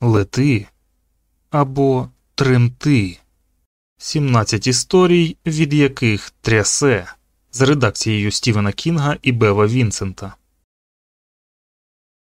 лети або тремти. 17 історій, від яких трясе з редакцією Стівена Кінга і Бева Вінсента.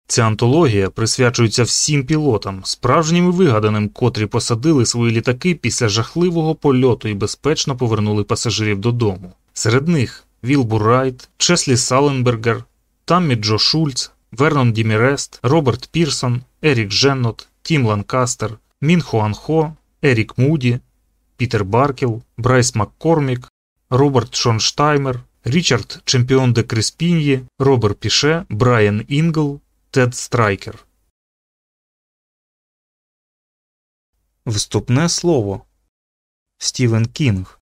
Ця антологія присвячується всім пілотам, справжнім і вигаданим, котрі посадили свої літаки після жахливого польоту і безпечно повернули пасажирів додому. Серед них Вілбур Райт, Чеслі Саленбергер, Таммі Джо Шульц, Вернон Дімірест, Роберт Пірсон, Ерік Женнот, Тім Ланкастер, Мін Хуанхо, Ерік Муді, Пітер Баркел, Брайс Маккормік, Роберт Шонштаймер, Річард Чемпіон де Креспіньї, Роберт Піше, Брайан Інгл, Тед Страйкер. Вступне слово Стівен Кінг.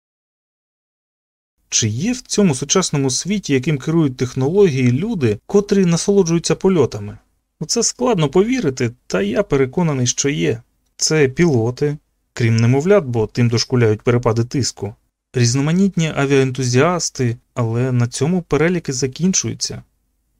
Чи є в цьому сучасному світі, яким керують технології, люди, котрі насолоджуються польотами? У це складно повірити, та я переконаний, що є. Це пілоти, крім немовлят, бо тим дошкуляють перепади тиску, різноманітні авіаентузіасти, але на цьому переліки закінчуються.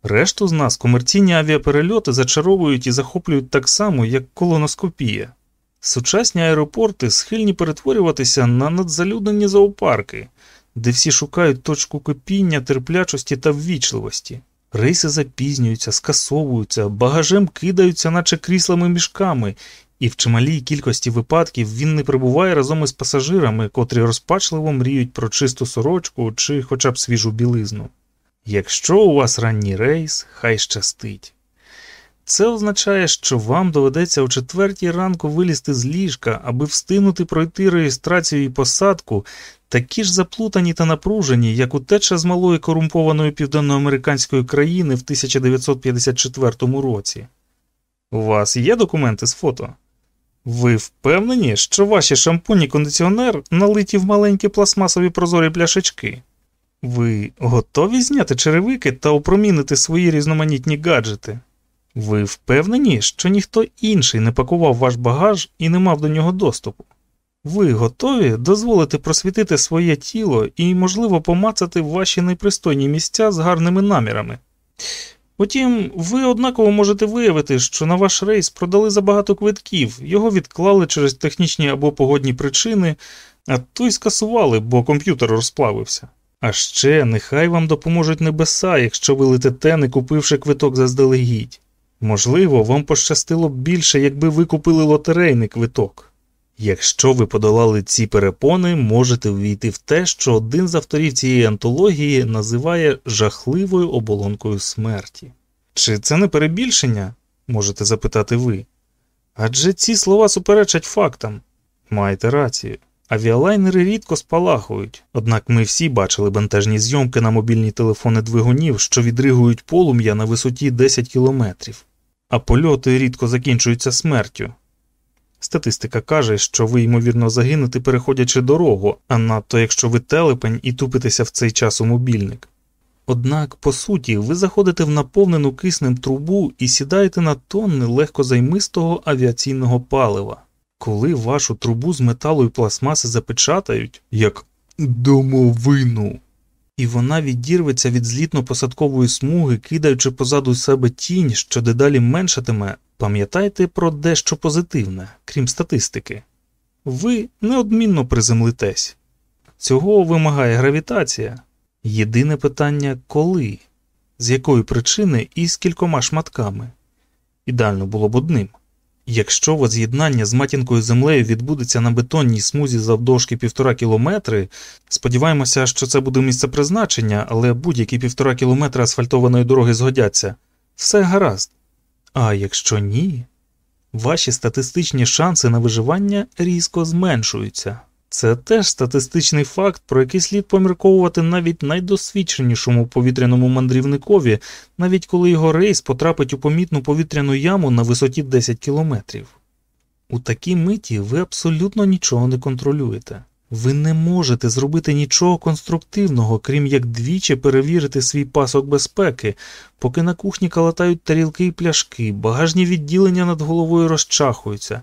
Решту з нас комерційні авіаперельоти зачаровують і захоплюють так само, як колоноскопія. Сучасні аеропорти схильні перетворюватися на надзалюднені зоопарки, де всі шукають точку кипіння, терплячості та ввічливості. Рейси запізнюються, скасовуються, багажем кидаються, наче кріслами мішками, і в чималій кількості випадків він не прибуває разом із пасажирами, котрі розпачливо мріють про чисту сорочку чи хоча б свіжу білизну. Якщо у вас ранній рейс, хай щастить. Це означає, що вам доведеться о четвертій ранку вилізти з ліжка, аби встигнути пройти реєстрацію і посадку, такі ж заплутані та напружені, як утеча з малої корумпованої південноамериканської країни в 1954 році. У вас є документи з фото? Ви впевнені, що ваші шампунь і кондиціонер налиті в маленькі пластмасові прозорі пляшечки? Ви готові зняти черевики та опромінити свої різноманітні гаджети? Ви впевнені, що ніхто інший не пакував ваш багаж і не мав до нього доступу? Ви готові дозволити просвітити своє тіло і, можливо, помацати ваші непристойні місця з гарними намірами? Утім, ви однаково можете виявити, що на ваш рейс продали забагато квитків, його відклали через технічні або погодні причини, а то й скасували, бо комп'ютер розплавився. А ще нехай вам допоможуть небеса, якщо ви летите, не купивши квиток заздалегідь. Можливо, вам пощастило б більше, якби ви купили лотерейний квиток. Якщо ви подолали ці перепони, можете ввійти в те, що один з авторів цієї антології називає жахливою оболонкою смерті. Чи це не перебільшення? можете запитати ви. Адже ці слова суперечать фактам. Маєте рацію. Авіалайнери рідко спалахують, однак ми всі бачили бентежні зйомки на мобільні телефони двигунів, що відригують полум'я на висоті 10 кілометрів, а польоти рідко закінчуються смертю. Статистика каже, що ви, ймовірно, загинете, переходячи дорогу, а надто якщо ви телепень і тупитеся в цей час у мобільник. Однак, по суті, ви заходите в наповнену киснем трубу і сідаєте на тонни легкозаймистого авіаційного палива. Коли вашу трубу з металу і пластмаси запечатають, як домовину, і вона відірветься від злітно-посадкової смуги, кидаючи позаду себе тінь, що дедалі меншатиме, пам'ятайте про дещо позитивне, крім статистики. Ви неодмінно приземлитесь. Цього вимагає гравітація. Єдине питання коли, з якої причини і з кількома шматками. Ідеально було б одним. Якщо воз'єднання з матінкою землею відбудеться на бетонній смузі завдовжки півтора кілометри, сподіваємося, що це буде місце призначення, але будь-які півтора кілометри асфальтованої дороги згодяться, все гаразд. А якщо ні, ваші статистичні шанси на виживання різко зменшуються. Це теж статистичний факт, про який слід помірковувати навіть найдосвідченішому повітряному мандрівникові, навіть коли його рейс потрапить у помітну повітряну яму на висоті 10 кілометрів. У такій миті ви абсолютно нічого не контролюєте. Ви не можете зробити нічого конструктивного, крім як двічі перевірити свій пасок безпеки, поки на кухні калатають тарілки і пляшки, багажні відділення над головою розчахуються,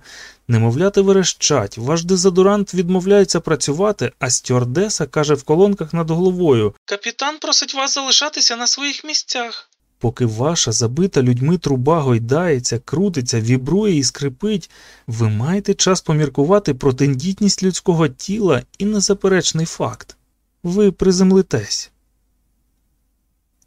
немовляти верещать, ваш дезодорант відмовляється працювати, а стюардеса каже в колонках над головою Капітан просить вас залишатися на своїх місцях. Поки ваша забита людьми труба гойдається, крутиться, вібрує і скрипить, ви маєте час поміркувати про тендітність людського тіла і незаперечний факт ви приземлитесь.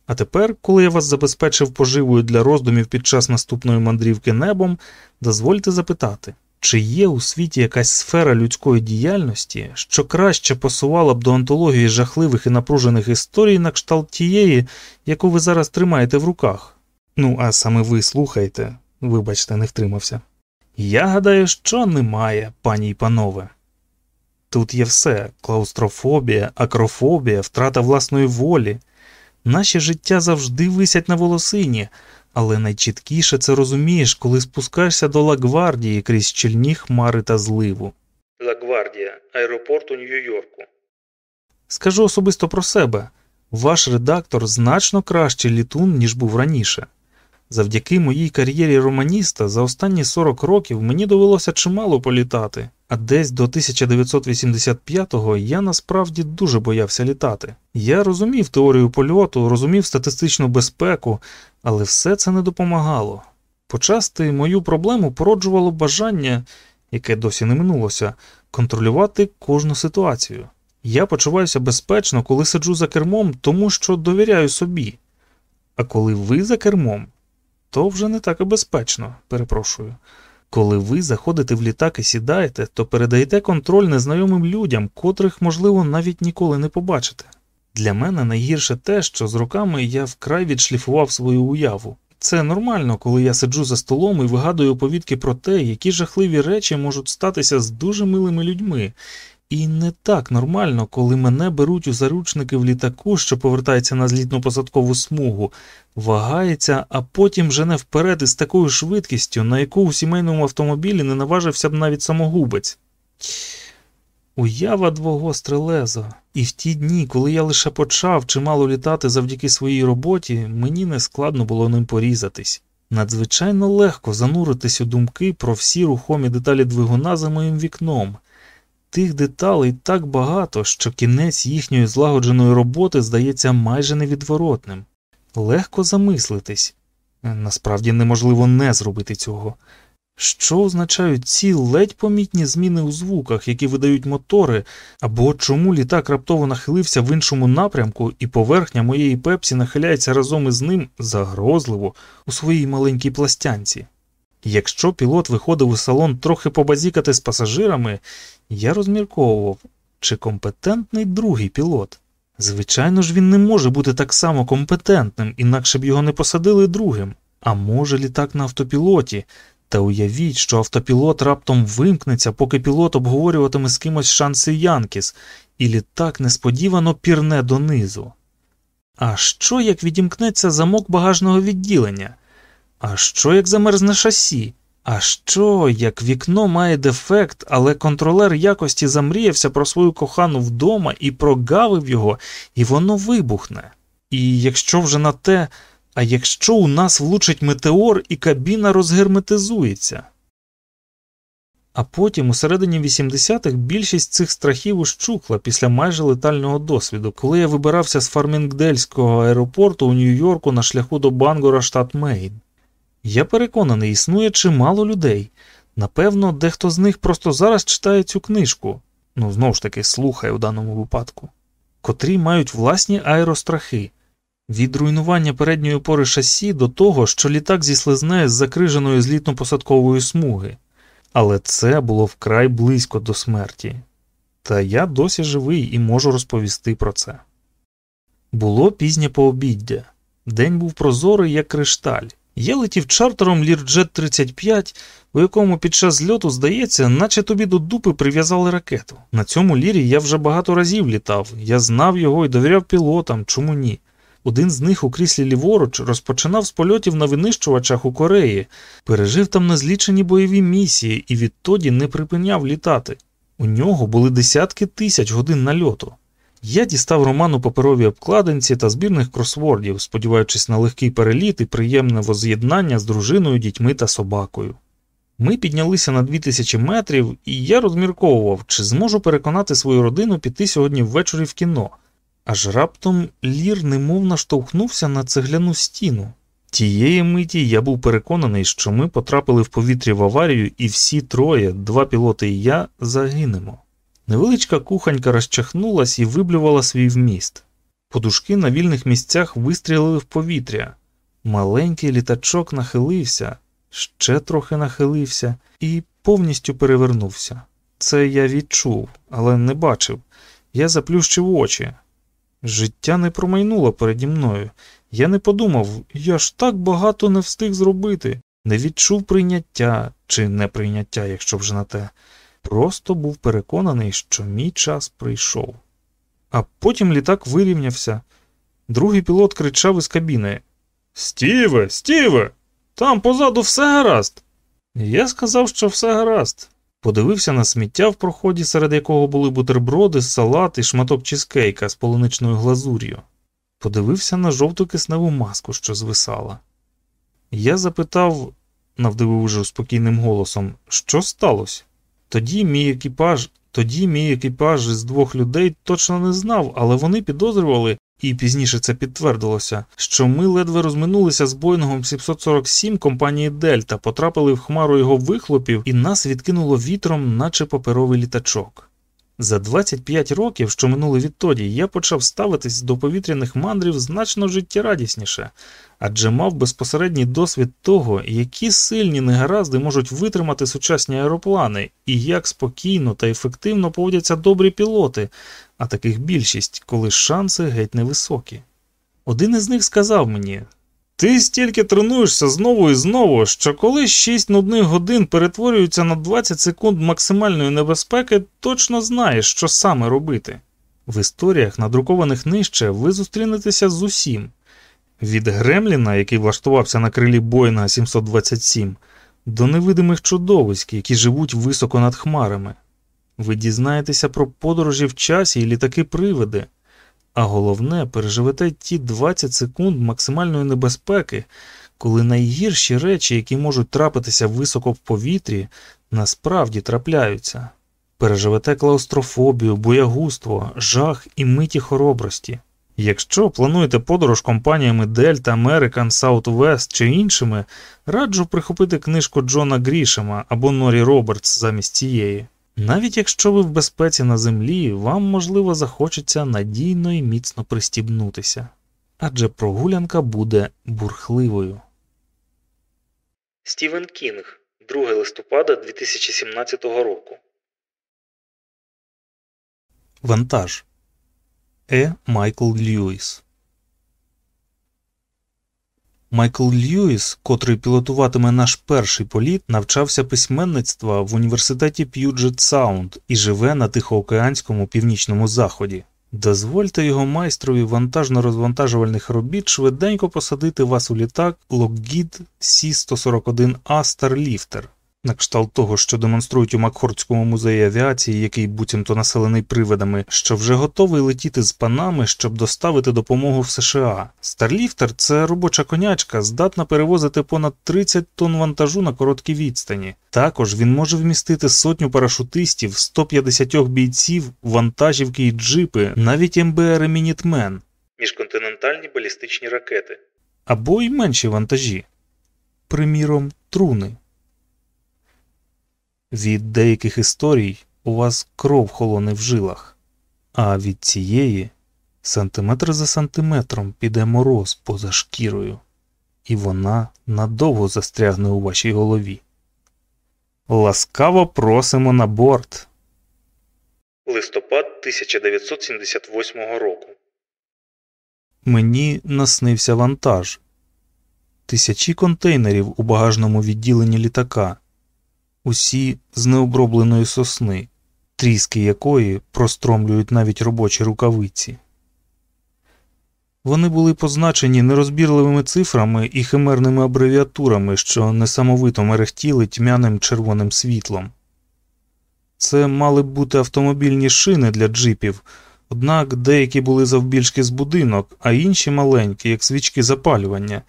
А тепер, коли я вас забезпечив поживою для роздумів під час наступної мандрівки небом, дозвольте запитати, чи є у світі якась сфера людської діяльності, що краще посувала б до антології жахливих і напружених історій на кшталт тієї, яку ви зараз тримаєте в руках? Ну, а саме ви слухайте, вибачте, не втримався. Я гадаю, що немає, пані й панове. Тут є все клаустрофобія, акрофобія, втрата власної волі. Наші життя завжди висять на волосині, але найчіткіше це розумієш, коли спускаєшся до Лагвардії крізь щільні хмари та зливу. Лагвардія, аеропорт у Нью-Йорку. Скажу особисто про себе ваш редактор значно кращий літун, ніж був раніше. Завдяки моїй кар'єрі романіста за останні 40 років мені довелося чимало політати, а десь до 1985-го я насправді дуже боявся літати. Я розумів теорію польоту, розумів статистичну безпеку, але все це не допомагало. Почасти мою проблему породжувало бажання, яке досі не минулося, контролювати кожну ситуацію. Я почуваюся безпечно, коли сиджу за кермом, тому що довіряю собі. А коли ви за кермом, то вже не так і безпечно, перепрошую. Коли ви заходите в літак і сідаєте, то передаєте контроль незнайомим людям, котрих, можливо, навіть ніколи не побачите. Для мене найгірше те, що з роками я вкрай відшліфував свою уяву. Це нормально, коли я сиджу за столом і вигадую оповідки про те, які жахливі речі можуть статися з дуже милими людьми, і не так нормально, коли мене беруть у заручники в літаку, що повертається на злітно посадкову смугу, вагається, а потім жене вперед із такою швидкістю, на яку у сімейному автомобілі не наважився б навіть самогубець. Уява двого стрелеза. І в ті дні, коли я лише почав чимало літати завдяки своїй роботі, мені не складно було ним порізатись. Надзвичайно легко зануритись у думки про всі рухомі деталі двигуна за моїм вікном. Тих деталей так багато, що кінець їхньої злагодженої роботи здається майже невідворотним. Легко замислитись, насправді неможливо не зробити цього. Що означають ці ледь помітні зміни у звуках, які видають мотори, або чому літак раптово нахилився в іншому напрямку, і поверхня моєї пепсі нахиляється разом із ним загрозливо у своїй маленькій пластянці? Якщо пілот виходив у салон трохи побазікати з пасажирами, я розмірковував, чи компетентний другий пілот. Звичайно ж, він не може бути так само компетентним, інакше б його не посадили другим. А може літак на автопілоті, та уявіть, що автопілот раптом вимкнеться, поки пілот обговорюватиме з кимось шанси Янкіс, і літак несподівано пірне донизу. А що як відімкнеться замок багажного відділення? А що як замерзне шасі? А що, як вікно має дефект, але контролер якості замріявся про свою кохану вдома і прогавив його, і воно вибухне? І якщо вже на те, а якщо у нас влучить метеор і кабіна розгерметизується? А потім, у середині 80-х, більшість цих страхів ущухла після майже летального досвіду, коли я вибирався з Фармінгдельського аеропорту у Нью-Йорку на шляху до Бангора, штат Мейн. Я переконаний, існує чимало людей. Напевно, дехто з них просто зараз читає цю книжку, ну знову ж таки слухає у даному випадку, котрі мають власні аерострахи. Від руйнування передньої опори шасі до того, що літак зіслизне з закриженої злітно-посадкової смуги, але це було вкрай близько до смерті. Та я досі живий і можу розповісти про це. Було пізнє пообіддя. День був прозорий, як кришталь. Я летів чартером Лірджет 35, у якому під час зльоту, здається, наче тобі до дупи прив'язали ракету. На цьому лірі я вже багато разів літав, я знав його і довіряв пілотам, чому ні. Один з них у кріслі ліворуч розпочинав з польотів на винищувачах у Кореї, пережив там незлічені бойові місії і відтоді не припиняв літати. У нього були десятки тисяч годин нальоту. Я дістав роман у паперовій обкладинці та збірних кросвордів, сподіваючись на легкий переліт і приємне воз'єднання з дружиною, дітьми та собакою. Ми піднялися на 2000 метрів, і я розмірковував, чи зможу переконати свою родину піти сьогодні ввечері в кіно. Аж раптом лір немов наштовхнувся на цегляну стіну. Тієї миті я був переконаний, що ми потрапили в повітря в аварію, і всі троє, два пілоти і я, загинемо. Невеличка кухонька розчахнулась і виблювала свій вміст. Подушки на вільних місцях вистрілили в повітря. Маленький літачок нахилився, ще трохи нахилився і повністю перевернувся. Це я відчув, але не бачив. Я заплющив очі. Життя не промайнуло переді мною. Я не подумав, я ж так багато не встиг зробити, не відчув прийняття чи неприйняття, якщо вже на те. Просто був переконаний, що мій час прийшов. А потім літак вирівнявся. Другий пілот кричав із кабіни Стіве, Стіве, там позаду все гаразд. Я сказав, що все гаразд. Подивився на сміття в проході, серед якого були бутерброди, салат і шматок чизкейка з полуничною глазур'ю. Подивився на жовту кисневу маску, що звисала. Я запитав, навдивив уже спокійним голосом, що сталося? Тоді мій екіпаж, тоді мій екіпаж із двох людей точно не знав, але вони підозрювали, і пізніше це підтвердилося, що ми ледве розминулися з Боїнгом 747 компанії Дельта, потрапили в хмару його вихлопів і нас відкинуло вітром, наче паперовий літачок. За 25 років, що минули відтоді, я почав ставитись до повітряних мандрів значно життєрадісніше, адже мав безпосередній досвід того, які сильні негаразди можуть витримати сучасні аероплани, і як спокійно та ефективно поводяться добрі пілоти, а таких більшість, коли шанси геть невисокі. Один із них сказав мені. Ти стільки тренуєшся знову і знову, що коли 6 нудних годин перетворюються на 20 секунд максимальної небезпеки, точно знаєш, що саме робити. В історіях, надрукованих нижче, ви зустрінетеся з усім від Гремліна, який влаштувався на крилі Боїнга 727, до невидимих чудовиськ, які живуть високо над хмарами. Ви дізнаєтеся про подорожі в часі і літаки-привиди. А головне, переживете ті 20 секунд максимальної небезпеки, коли найгірші речі, які можуть трапитися високо в повітрі, насправді трапляються. Переживете клаустрофобію, боягузтво, жах і миті хоробрості. Якщо плануєте подорож компаніями Delta, American, Southwest чи іншими, раджу прихопити книжку Джона Грішема або Норі Робертс замість цієї. Навіть якщо ви в безпеці на землі, вам, можливо, захочеться надійно і міцно пристібнутися, адже прогулянка буде бурхливою. Стівен Кінг, 2 листопада 2017 року. Вантаж Е. Майкл Льюіс Майкл Льюіс, котрий пілотуватиме наш перший політ, навчався письменництва в університеті П'юджет Саунд і живе на Тихоокеанському північному заході. Дозвольте його майстрові вантажно-розвантажувальних робіт швиденько посадити вас у літак Lockheed C-141A Starlifter на кшталт того, що демонструють у Макхордському музеї авіації, який буцімто населений привидами, що вже готовий летіти з Панами, щоб доставити допомогу в США. Старліфтер це робоча конячка, здатна перевозити понад 30 тонн вантажу на короткій відстані. Також він може вмістити сотню парашутистів, 150 бійців, вантажівки і джипи, навіть МБР і Мінітмен. Міжконтинентальні балістичні ракети. Або й менші вантажі. Приміром, труни. Від деяких історій у вас кров холоне в жилах, а від цієї сантиметр за сантиметром піде мороз поза шкірою, і вона надовго застрягне у вашій голові. Ласкаво просимо на борт. Листопад 1978 року. Мені наснився вантаж. Тисячі контейнерів у багажному відділенні літака усі з необробленої сосни, тріски якої простромлюють навіть робочі рукавиці. Вони були позначені нерозбірливими цифрами і химерними абревіатурами, що несамовито мерехтіли тьмяним червоним світлом. Це мали б бути автомобільні шини для джипів, однак деякі були завбільшки з будинок, а інші маленькі, як свічки запалювання,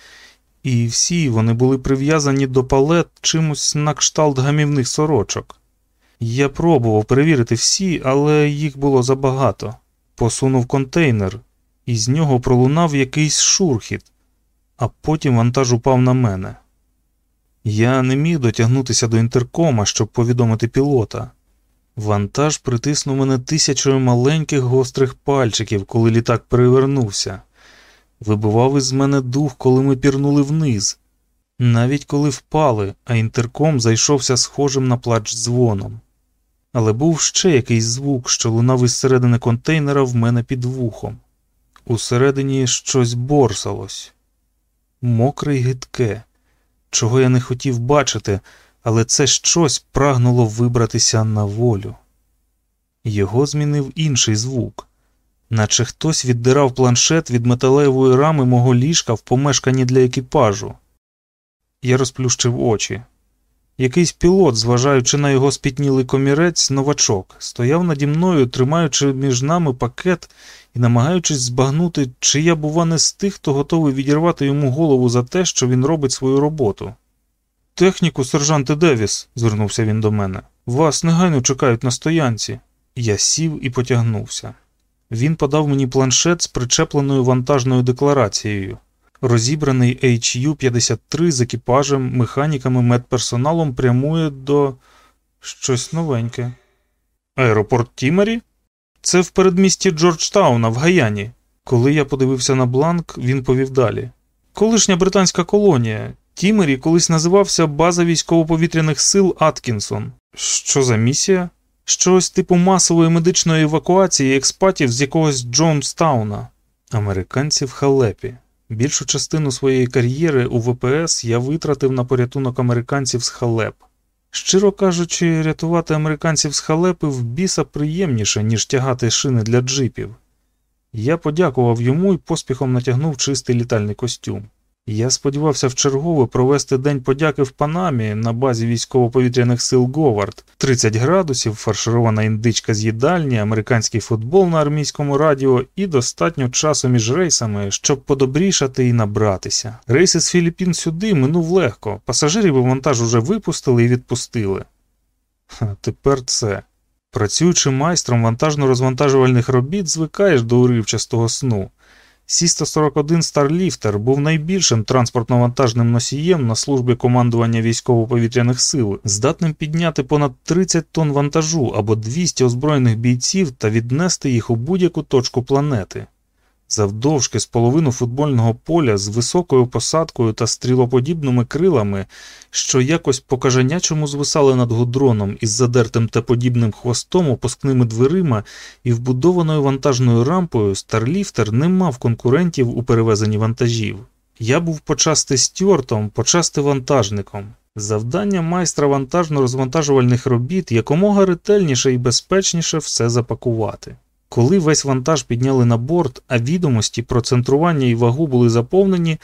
і всі вони були прив'язані до палет чимось на кшталт гамівних сорочок. Я пробував перевірити всі, але їх було забагато. Посунув контейнер, і з нього пролунав якийсь шурхіт. а потім вантаж упав на мене. Я не міг дотягнутися до інтеркома, щоб повідомити пілота. Вантаж притиснув мене тисячою маленьких гострих пальчиків, коли літак перевернувся. Вибивав із мене дух, коли ми пірнули вниз, навіть коли впали, а інтерком зайшовся схожим на плач дзвоном. Але був ще якийсь звук, що лунав із середини контейнера в мене під вухом. Усередині щось борсалось, мокре й гидке, чого я не хотів бачити, але це щось прагнуло вибратися на волю. Його змінив інший звук, наче хтось віддирав планшет від металевої рами мого ліжка в помешканні для екіпажу. Я розплющив очі. Якийсь пілот, зважаючи на його спітнілий комірець, новачок, стояв наді мною, тримаючи між нами пакет і намагаючись збагнути, чи я, бува, не з тих, хто готовий відірвати йому голову за те, що він робить свою роботу. Техніку, сержанте Девіс, звернувся він до мене. Вас негайно чекають на стоянці. Я сів і потягнувся. Він подав мені планшет з причепленою вантажною декларацією. Розібраний HU-53 з екіпажем, механіками, медперсоналом прямує до щось новеньке. Аеропорт Тімері? Це в передмісті Джорджтауна в Гаяні. Коли я подивився на бланк, він повів далі. Колишня британська колонія. Тімері колись називався База військово-повітряних сил Аткінсон. Що за місія? Щось типу масової медичної евакуації експатів з якогось Джонстауна. Американці в халепі. Більшу частину своєї кар'єри у ВПС я витратив на порятунок американців з халеп. Щиро кажучи, рятувати американців з халепи в біса приємніше, ніж тягати шини для джипів. Я подякував йому і поспіхом натягнув чистий літальний костюм. Я сподівався вчергове провести День подяки в Панамі на базі військово-повітряних сил Говард, 30 градусів, фарширована індичка з їдальні, американський футбол на армійському радіо і достатньо часу між рейсами, щоб подобрішати і набратися. Рейси з Філіппін сюди минув легко, пасажирів і вантаж уже випустили і відпустили. Ха, тепер це. Працюючи майстром вантажно-розвантажувальних робіт, звикаєш до уривчастого сну. Сі-141 Старліфтер був найбільшим транспортно-вантажним носієм на службі командування військово-повітряних сил, здатним підняти понад 30 тонн вантажу або 200 озброєних бійців та віднести їх у будь-яку точку планети. Завдовжки з половину футбольного поля з високою посадкою та стрілоподібними крилами, що якось по кажанячому звисали над гудроном із задертим та подібним хвостом, опускними дверима і вбудованою вантажною рампою, Старліфтер не мав конкурентів у перевезенні вантажів. Я був почасти стюартом, почасти вантажником. Завдання майстра вантажно-розвантажувальних робіт якомога ретельніше і безпечніше все запакувати. Коли весь вантаж підняли на борт, а відомості про центрування і вагу були заповнені,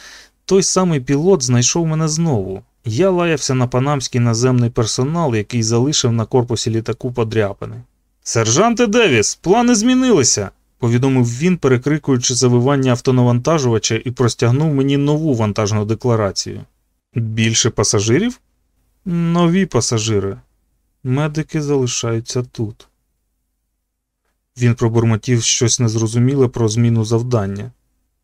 той самий пілот знайшов мене знову. Я лаявся на панамський наземний персонал, який залишив на корпусі літаку подряпини. Сержанте Девіс, плани змінилися, повідомив він, перекрикуючи завивання автонавантажувача і простягнув мені нову вантажну декларацію. Більше пасажирів? Нові пасажири. Медики залишаються тут. Він пробурмотів щось незрозуміле про зміну завдання.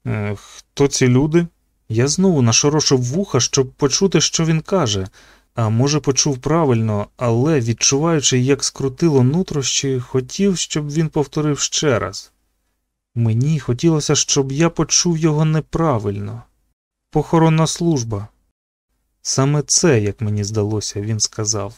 Е, хто ці люди? Я знову нашорошив вуха, щоб почути, що він каже, а може, почув правильно, але, відчуваючи, як скрутило нутрощі, хотів, щоб він повторив ще раз. Мені хотілося, щоб я почув його неправильно. Похоронна служба. Саме це, як мені здалося, він сказав.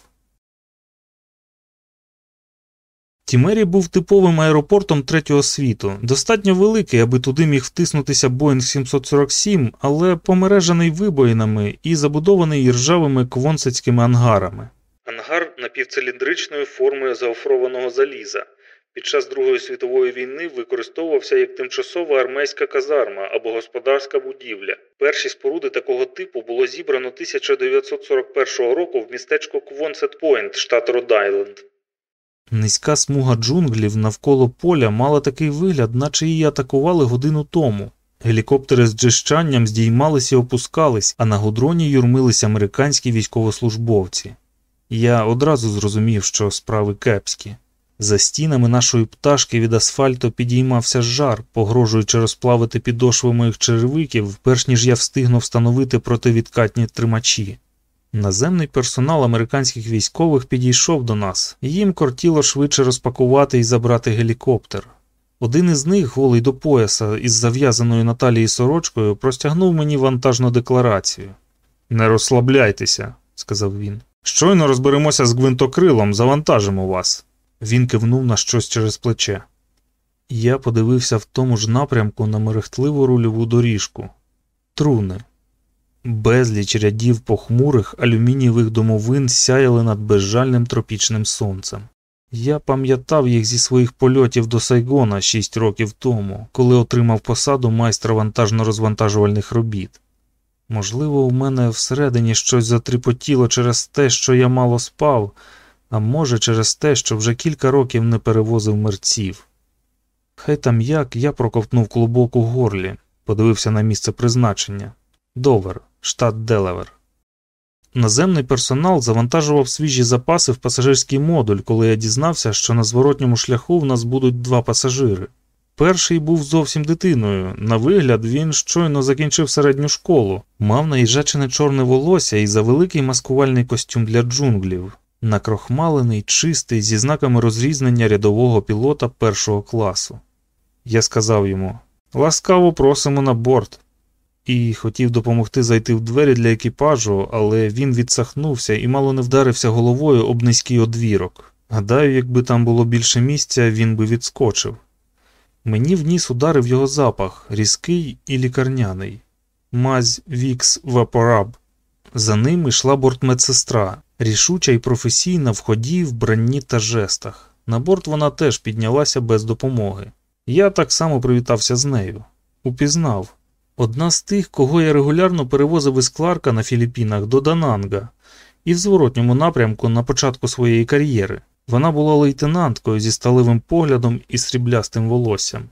Тімері був типовим аеропортом третього світу, достатньо великий, аби туди міг втиснутися Боїнг 747, але помережений вибоїнами і забудований іржавими квонсецькими ангарами. Ангар напівциліндричної форми з гофрованого заліза. Під час Другої світової війни використовувався як тимчасова армейська казарма або господарська будівля. Перші споруди такого типу було зібрано 1941 року в містечку Квонсет Пойнт, штат Род-Айленд. Низька смуга джунглів навколо поля мала такий вигляд, наче її атакували годину тому. Гелікоптери з джищанням здіймались і опускались, а на гудроні юрмились американські військовослужбовці. Я одразу зрозумів, що справи кепські. За стінами нашої пташки від асфальту підіймався жар, погрожуючи розплавити підошви моїх черевиків, перш ніж я встигну встановити противідкатні тримачі. Наземний персонал американських військових підійшов до нас, їм кортіло швидше розпакувати і забрати гелікоптер. Один із них, голий до пояса із зав'язаною на талії сорочкою, простягнув мені вантажну декларацію. Не розслабляйтеся, сказав він. Щойно розберемося з гвинтокрилом, завантажимо вас. Він кивнув на щось через плече. Я подивився в тому ж напрямку на мерехтливу рульову доріжку. Труни. Безліч рядів похмурих алюмінієвих домовин сяяли над безжальним тропічним сонцем. Я пам'ятав їх зі своїх польотів до Сайгона шість років тому, коли отримав посаду майстра вантажно-розвантажувальних робіт. Можливо, у мене всередині щось затріпотіло через те, що я мало спав, а може, через те, що вже кілька років не перевозив мерців. Хай там як я проковтнув клубок у горлі, подивився на місце призначення Довер, штат Делавер. Наземний персонал завантажував свіжі запаси в пасажирський модуль, коли я дізнався, що на зворотньому шляху в нас будуть два пасажири. Перший був зовсім дитиною. На вигляд, він щойно закінчив середню школу, мав наїжачене чорне волосся і завеликий маскувальний костюм для джунглів, накрохмалений, чистий, зі знаками розрізнення рядового пілота першого класу. Я сказав йому ласкаво просимо на борт. І хотів допомогти зайти в двері для екіпажу, але він відсахнувся і мало не вдарився головою об низький одвірок. Гадаю, якби там було більше місця, він би відскочив. Мені в ніс ударив його запах, різкий і лікарняний. Мазь Вікс Вапораб. За ним йшла бортмедсестра, рішуча і професійна в ході, вбранні та жестах. На борт вона теж піднялася без допомоги. Я так само привітався з нею. Упізнав. Одна з тих, кого я регулярно перевозив із Кларка на Філіппінах до Дананга, і в зворотньому напрямку на початку своєї кар'єри. Вона була лейтенанткою зі сталевим поглядом і сріблястим волоссям.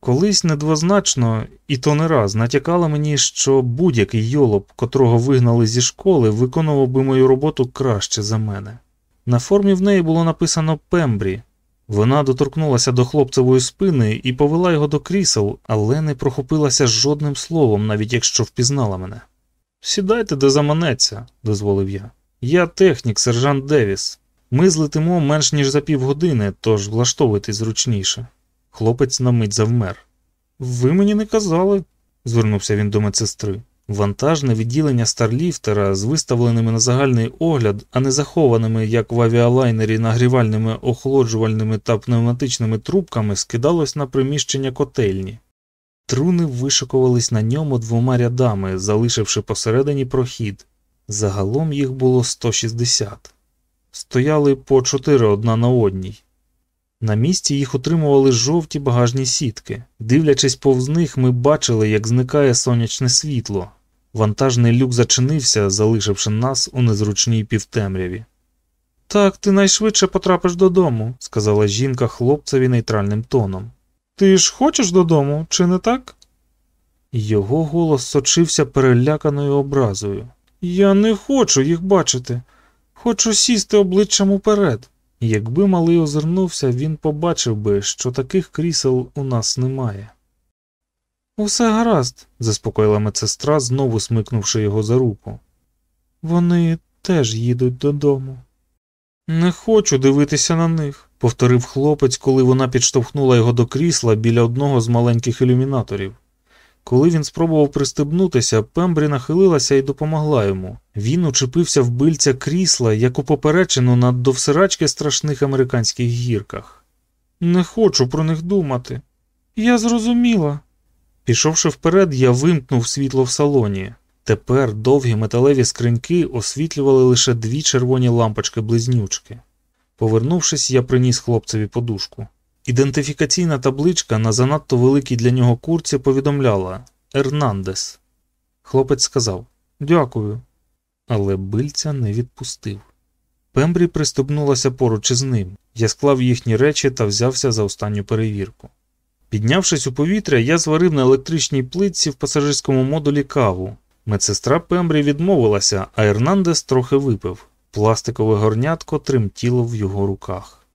Колись недвозначно, і то не раз натякала мені, що будь-який йолоп, котрого вигнали зі школи, виконував би мою роботу краще за мене. На формі в неї було написано Пембрі. Вона доторкнулася до хлопцевої спини і повела його до крісел, але не прохопилася жодним словом, навіть якщо впізнала мене. Сідайте, де заманеться, дозволив я. Я технік, сержант Девіс. Ми злетимо менш ніж за півгодини, тож влаштовуйтесь зручніше. Хлопець на мить завмер. Ви мені не казали, звернувся він до медсестри. Вантажне відділення Старліфтера з виставленими на загальний огляд, а не захованими, як в авіалайнері, нагрівальними, охолоджувальними та пневматичними трубками, скидалось на приміщення котельні. Труни вишикувались на ньому двома рядами, залишивши посередині прохід. Загалом їх було 160. Стояли по чотири одна на одній. На місці їх утримували жовті багажні сітки. Дивлячись повз них, ми бачили, як зникає сонячне світло. Вантажний люк зачинився, залишивши нас у незручній півтемряві. Так, ти найшвидше потрапиш додому, сказала жінка хлопцеві нейтральним тоном. Ти ж хочеш додому, чи не так? Його голос сочився переляканою образою. Я не хочу їх бачити. Хочу сісти обличчям уперед. Якби малий озирнувся, він побачив би, що таких крісел у нас немає. Усе гаразд, заспокоїла медсестра, знову смикнувши його за руку. Вони теж їдуть додому. Не хочу дивитися на них, повторив хлопець, коли вона підштовхнула його до крісла біля одного з маленьких ілюмінаторів. Коли він спробував пристебнутися, Пембрі нахилилася і допомогла йому. Він учепився в бильця крісла, як у поперечину на довсирачки страшних американських гірках. Не хочу про них думати. Я зрозуміла. Пішовши вперед, я вимкнув світло в салоні. Тепер довгі металеві скриньки освітлювали лише дві червоні лампочки близнючки. Повернувшись, я приніс хлопцеві подушку. Ідентифікаційна табличка на занадто великій для нього курці повідомляла Ернандес. Хлопець сказав Дякую. Але бильця не відпустив. Пембрі пристебнулася поруч із ним. Я склав їхні речі та взявся за останню перевірку. Піднявшись у повітря, я зварив на електричній плитці в пасажирському модулі каву. Медсестра Пембрі відмовилася, а Ернандес трохи випив. Пластикове горнятко тремтіло в його руках.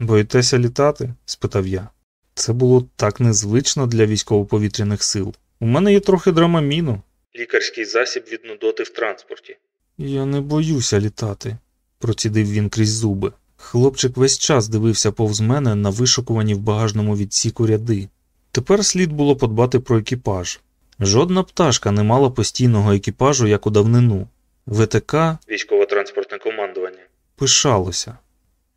Боїтеся літати? спитав я. Це було так незвично для військово-повітряних сил. У мене є трохи драмаміну. Лікарський засіб від нудоти в транспорті. Я не боюся літати, процідив він крізь зуби. Хлопчик весь час дивився повз мене на вишукувані в багажному відсіку ряди. Тепер слід було подбати про екіпаж. Жодна пташка не мала постійного екіпажу, як у давнину. ВТК Військово-транспортне командування. пишалося.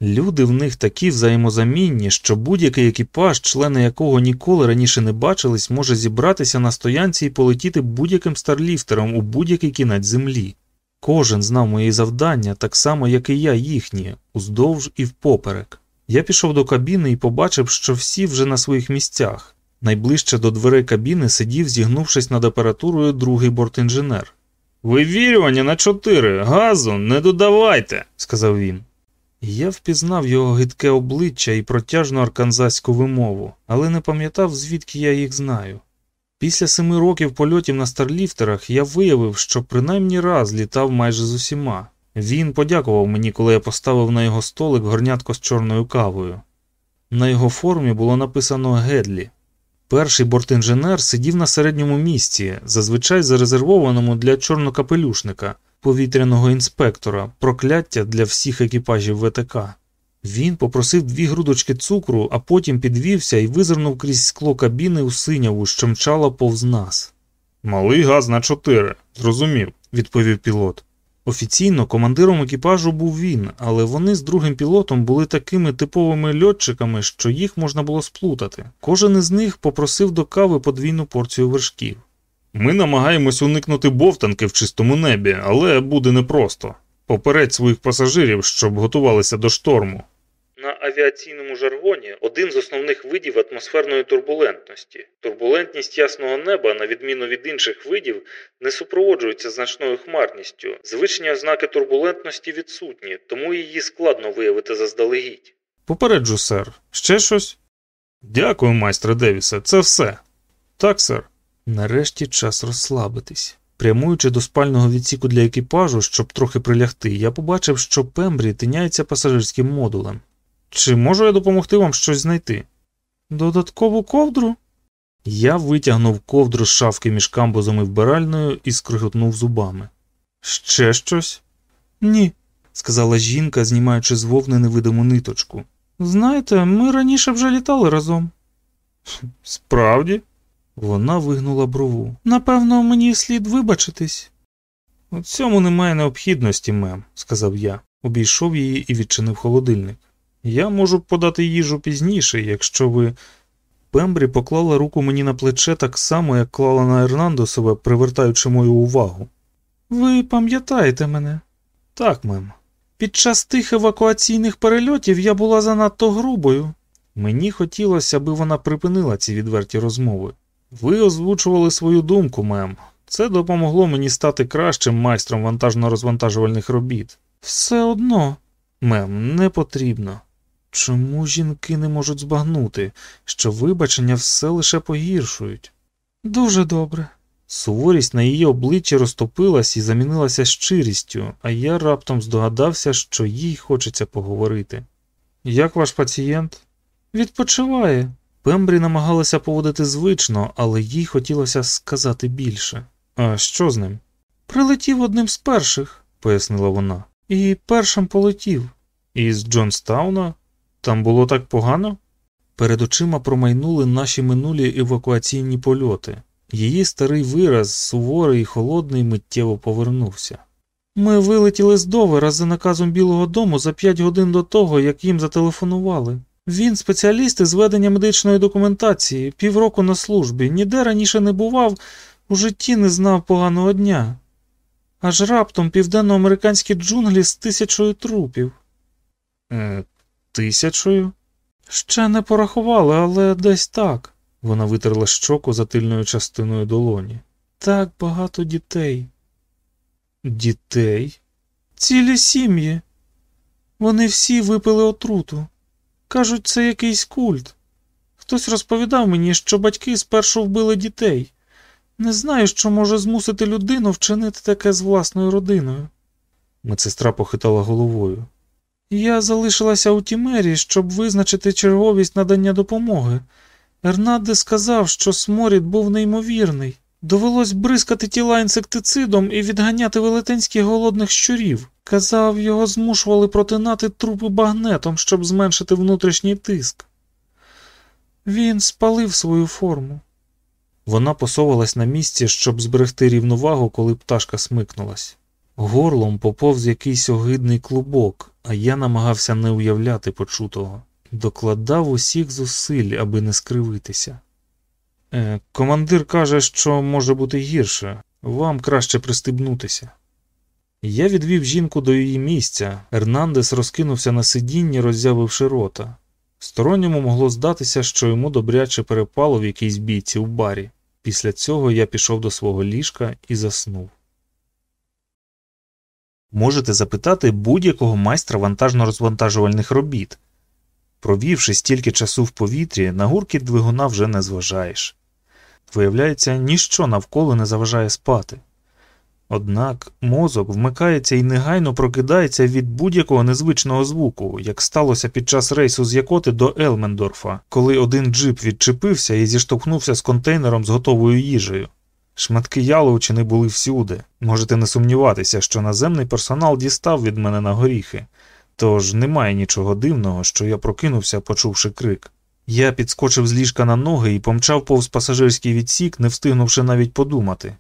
Люди в них такі взаємозамінні, що будь-який екіпаж, члени якого ніколи раніше не бачились, може зібратися на стоянці і полетіти будь-яким старліфтером у будь-який кінець землі. Кожен знав мої завдання, так само, як і я їхні, уздовж і впоперек. Я пішов до кабіни і побачив, що всі вже на своїх місцях. Найближче до дверей кабіни сидів, зігнувшись над апаратурою, другий бортінженер. Вивірювання на чотири, газу не додавайте, сказав він. Я впізнав його гидке обличчя і протяжну арканзаську вимову, але не пам'ятав, звідки я їх знаю. Після семи років польотів на старліфтерах я виявив, що принаймні раз літав майже з усіма. Він подякував мені, коли я поставив на його столик горнятко з чорною кавою. На його формі було написано Гедлі. Перший бортінженер сидів на середньому місці, зазвичай зарезервованому для чорнокапелюшника, повітряного інспектора, прокляття для всіх екіпажів ВТК. Він попросив дві грудочки цукру, а потім підвівся і визирнув крізь скло кабіни у синяву, що мчала повз нас. Малий газ на чотири, зрозумів, відповів пілот. Офіційно командиром екіпажу був він, але вони з другим пілотом були такими типовими льотчиками, що їх можна було сплутати. Кожен із них попросив до кави подвійну порцію вершків. Ми намагаємось уникнути бовтанки в чистому небі, але буде непросто. Попередь своїх пасажирів, щоб готувалися до шторму. На авіаційному жаргоні один з основних видів атмосферної турбулентності. Турбулентність ясного неба, на відміну від інших видів, не супроводжується значною хмарністю. Звичні ознаки турбулентності відсутні, тому її складно виявити заздалегідь. Попереджу, сер. Ще щось? Дякую, майстре Девісе, це все. Так, сер. Нарешті час розслабитись. Прямуючи до спального відсіку для екіпажу, щоб трохи прилягти, я побачив, що Пембрі тиняється пасажирським модулем. Чи можу я допомогти вам щось знайти? Додаткову ковдру? Я витягнув ковдру з шафки між камбузом і вбиральною і скриготнув зубами. Ще щось? Ні, сказала жінка, знімаючи з вовни невидиму ниточку. Знаєте, ми раніше вже літали разом. Справді? Вона вигнула брову. Напевно, мені слід вибачитись. У цьому немає необхідності, мем, сказав я, обійшов її і відчинив холодильник. Я можу подати їжу пізніше, якщо ви. Пембрі поклала руку мені на плече так само, як клала на Ернандосове, привертаючи мою увагу. Ви пам'ятаєте мене? Так, мем. Під час тих евакуаційних перельотів я була занадто грубою. Мені хотілося, аби вона припинила ці відверті розмови. Ви озвучували свою думку, мем. Це допомогло мені стати кращим майстром вантажно-розвантажувальних робіт. Все одно, мем, не потрібно. Чому жінки не можуть збагнути, що вибачення все лише погіршують? Дуже добре. Суворість на її обличчі розтопилась і замінилася щирістю, а я раптом здогадався, що їй хочеться поговорити. Як ваш пацієнт? Відпочиває. Пембрі намагалася поводити звично, але їй хотілося сказати більше. А що з ним? Прилетів одним з перших, пояснила вона, і першим полетів. Із Джонстауна? Там було так погано? Перед очима промайнули наші минулі евакуаційні польоти. Її старий вираз, суворий і холодний, миттєво повернувся. Ми вилетіли з довера за наказом Білого дому за п'ять годин до того, як їм зателефонували. Він спеціаліст із ведення медичної документації, півроку на службі, ніде раніше не бував, у житті не знав поганого дня. Аж раптом південноамериканські джунглі з тисячою трупів. Тисячою? Ще не порахували, але десь так. Вона витерла щоку за тильною частиною долоні. Так багато дітей. Дітей? Цілі сім'ї. Вони всі випили отруту. Кажуть, це якийсь культ. Хтось розповідав мені, що батьки спершу вбили дітей. Не знаю, що може змусити людину вчинити таке з власною родиною. Медсестра похитала головою. Я залишилася у Тімері, щоб визначити черговість надання допомоги. Ернадде сказав, що сморід був неймовірний. Довелось бризкати тіла інсектицидом і відганяти велетенських голодних щурів. Казав, його змушували протинати трупи багнетом, щоб зменшити внутрішній тиск. Він спалив свою форму. Вона посовувалась на місці, щоб зберегти рівновагу, коли пташка смикнулась. Горлом поповз якийсь огидний клубок, а я намагався не уявляти почутого. Докладав усіх зусиль, аби не скривитися. Е, командир каже, що може бути гірше, вам краще пристебнутися. Я відвів жінку до її місця. Ернандес розкинувся на сидінні, роззявивши рота. Сторонньому могло здатися, що йому добряче перепало в якійсь бійці у барі. Після цього я пішов до свого ліжка і заснув. Можете запитати будь-якого майстра вантажно-розвантажувальних робіт. Провівши стільки часу в повітрі, на гуркіт двигуна вже не зважаєш. Виявляється, ніщо навколо не заважає спати. Однак мозок вмикається і негайно прокидається від будь-якого незвичного звуку, як сталося під час рейсу з Якоти до Елмендорфа, коли один джип відчепився і зіштовхнувся з контейнером з готовою їжею. Шматки яловичини були всюди. Можете не сумніватися, що наземний персонал дістав від мене на горіхи, тож немає нічого дивного, що я прокинувся, почувши крик. Я підскочив з ліжка на ноги і помчав повз пасажирський відсік, не встигнувши навіть подумати.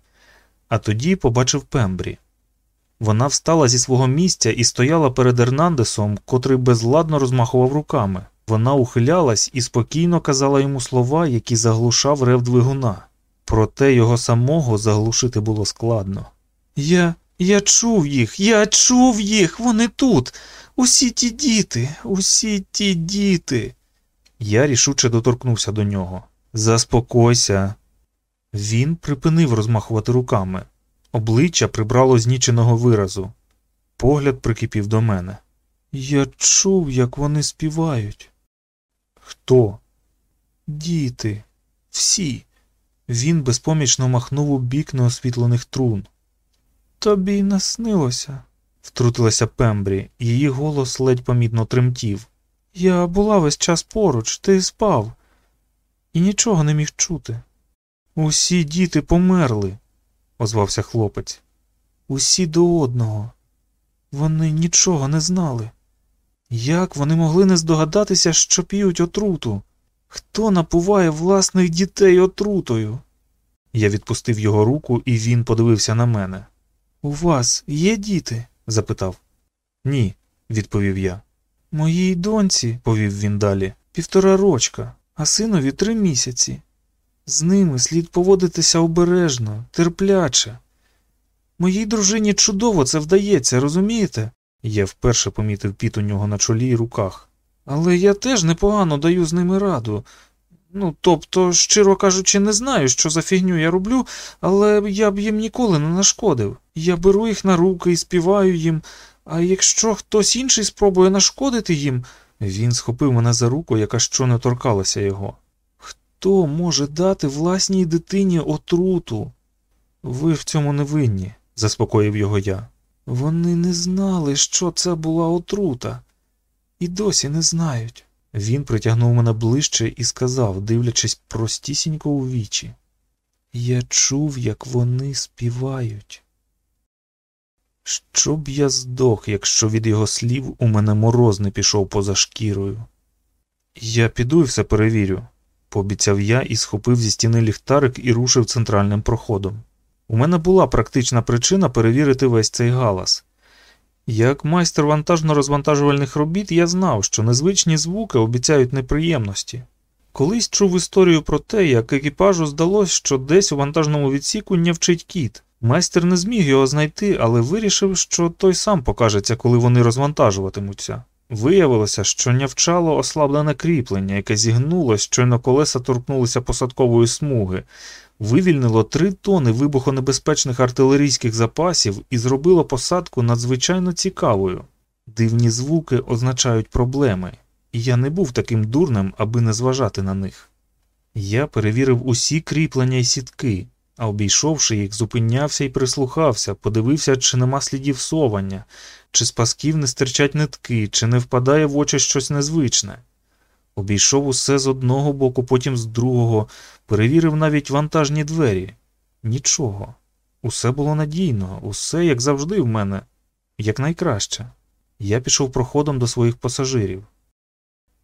А тоді побачив Пембрі. Вона встала зі свого місця і стояла перед Ернандесом, котрий безладно розмахував руками. Вона ухилялась і спокійно казала йому слова, які заглушав рев двигуна. Проте його самого заглушити було складно. Я я чув їх, я чув їх, вони тут. Усі ті діти, усі ті діти. Я рішуче доторкнувся до нього. Заспокойся. Він припинив розмахувати руками. Обличчя прибрало зніченого виразу. Погляд прикипів до мене. Я чув, як вони співають. Хто? Діти, всі. Він безпомічно махнув у бік неосвітлених трун. Тобі й наснилося, втрутилася Пембрі, її голос ледь помітно тремтів. Я була весь час поруч, ти спав, і нічого не міг чути. Усі діти померли, озвався хлопець. Усі до одного. Вони нічого не знали. Як вони могли не здогадатися, що п'ють отруту? Хто напуває власних дітей отрутою? Я відпустив його руку, і він подивився на мене. У вас є діти? запитав. Ні, відповів я. Моїй доньці, повів він далі, півтора рочка, а синові три місяці. З ними слід поводитися обережно, терпляче. Моїй дружині чудово це вдається, розумієте? Я вперше помітив піт у нього на чолі і руках. Але я теж непогано даю з ними раду. Ну, тобто, щиро кажучи, не знаю, що за фігню я роблю, але я б їм ніколи не нашкодив. Я беру їх на руки і співаю їм, а якщо хтось інший спробує нашкодити їм, він схопив мене за руку, яка що не торкалася його. Хто може дати власній дитині отруту? Ви в цьому не винні, заспокоїв його я. Вони не знали, що це була отрута, і досі не знають. Він притягнув мене ближче і сказав, дивлячись простісінько у вічі. Я чув, як вони співають. Щоб я здох, якщо від його слів у мене мороз не пішов поза шкірою. Я піду і все перевірю, пообіцяв я і схопив зі стіни ліхтарик і рушив центральним проходом. У мене була практична причина перевірити весь цей галас. Як майстер вантажно-розвантажувальних робіт, я знав, що незвичні звуки обіцяють неприємності. Колись чув історію про те, як екіпажу здалось, що десь у вантажному відсіку нявчить кіт. Майстер не зміг його знайти, але вирішив, що той сам покажеться, коли вони розвантажуватимуться. Виявилося, що нявчало ослаблене кріплення, яке зігнулось, щойно колеса торкнулися посадкової смуги, вивільнило три тони вибухонебезпечних артилерійських запасів і зробило посадку надзвичайно цікавою. Дивні звуки означають проблеми, і я не був таким дурним, аби не зважати на них. Я перевірив усі кріплення і сітки. а обійшовши їх, зупинявся і прислухався, подивився, чи нема слідів совання, чи з пасків не стирчать нитки, чи не впадає в очі щось незвичне. Обійшов усе з одного боку, потім з другого, перевірив навіть вантажні двері. Нічого. Усе було надійно, усе, як завжди, в мене, якнайкраще. Я пішов проходом до своїх пасажирів.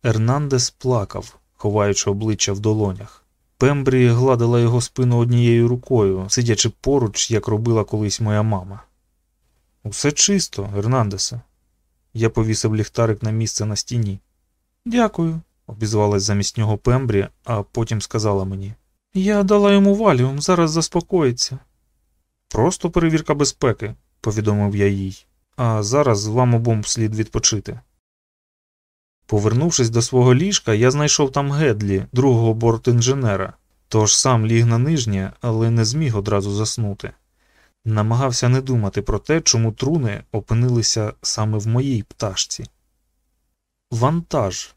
Ернандес плакав, ховаючи обличчя в долонях. Пембрі гладила його спину однією рукою, сидячи поруч, як робила колись моя мама. Усе чисто, Ернандесе. Я повісив ліхтарик на місце на стіні. Дякую, обізвалась замість нього Пембрі, а потім сказала мені. Я дала йому валіум, зараз заспокоїться. Просто перевірка безпеки, повідомив я їй, а зараз вам обом слід відпочити. Повернувшись до свого ліжка, я знайшов там Гедлі, другого бортінженера, тож сам ліг на нижнє, але не зміг одразу заснути. Намагався не думати про те, чому труни опинилися саме в моїй пташці. Вантаж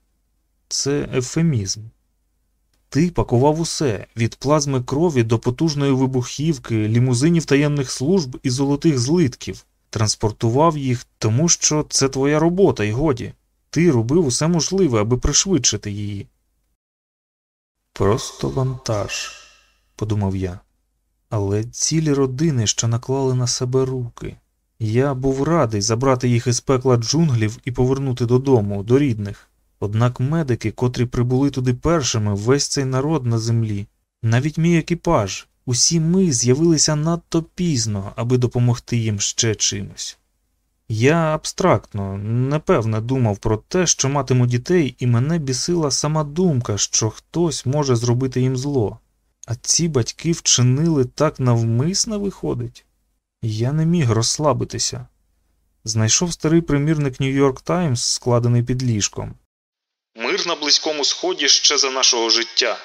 це ефемізм. Ти пакував усе від плазми крові до потужної вибухівки, лімузинів таємних служб і золотих злитків, транспортував їх, тому що це твоя робота, і годі. Ти робив усе можливе, аби пришвидшити її. Просто вантаж, подумав я. Але цілі родини, що наклали на себе руки. Я був радий забрати їх із пекла джунглів і повернути додому, до рідних. Однак медики, котрі прибули туди першими, весь цей народ на землі, навіть мій екіпаж, усі ми з'явилися надто пізно, аби допомогти їм ще чимось. Я абстрактно, непевне думав про те, що матиму дітей, і мене бісила сама думка, що хтось може зробити їм зло. А ці батьки вчинили так навмисно виходить. Я не міг розслабитися. Знайшов старий примірник Нью-Йорк Таймс, складений під ліжком. Мир на Близькому Сході ще за нашого життя.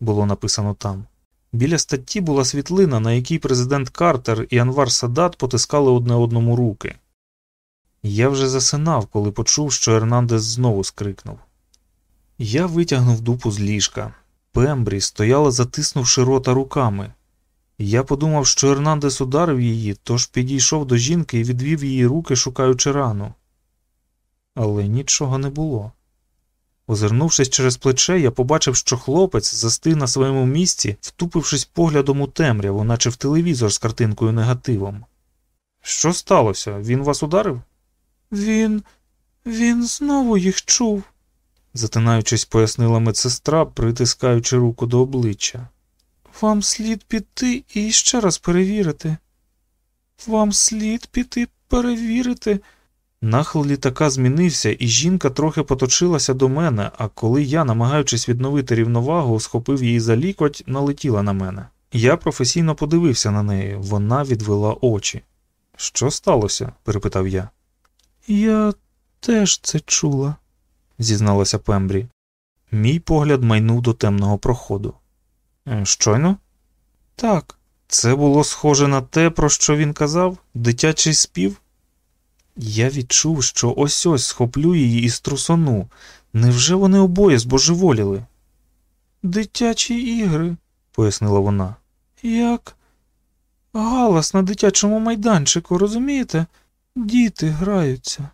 було написано там. Біля статті була світлина, на якій президент Картер і Анвар Садат потискали одне одному руки. Я вже засинав, коли почув, що Ернандес знову скрикнув. Я витягнув дупу з ліжка. Пембрі стояла, затиснувши рота руками. Я подумав, що Ернандес ударив її, тож підійшов до жінки і відвів її руки, шукаючи рану. Але нічого не було. Озирнувшись через плече, я побачив, що хлопець застиг на своєму місці, втупившись поглядом у темряву, наче в телевізор з картинкою негативом. Що сталося? Він вас ударив? Він. він знову їх чув, затинаючись, пояснила медсестра, притискаючи руку до обличчя. Вам слід піти і ще раз перевірити. Вам слід піти перевірити. Нахил літака змінився, і жінка трохи поточилася до мене, а коли я, намагаючись відновити рівновагу, схопив її за лікоть, налетіла на мене. Я професійно подивився на неї, вона відвела очі. Що сталося? перепитав я. Я теж це чула, зізналася Пембрі. Мій погляд майнув до темного проходу. «Е, Щойно? Так, це було схоже на те, про що він казав, дитячий спів. Я відчув, що ось ось схоплю її із трусону. Невже вони обоє збожеволіли? Дитячі ігри, пояснила вона. Як галас на дитячому майданчику, розумієте? Діти граються.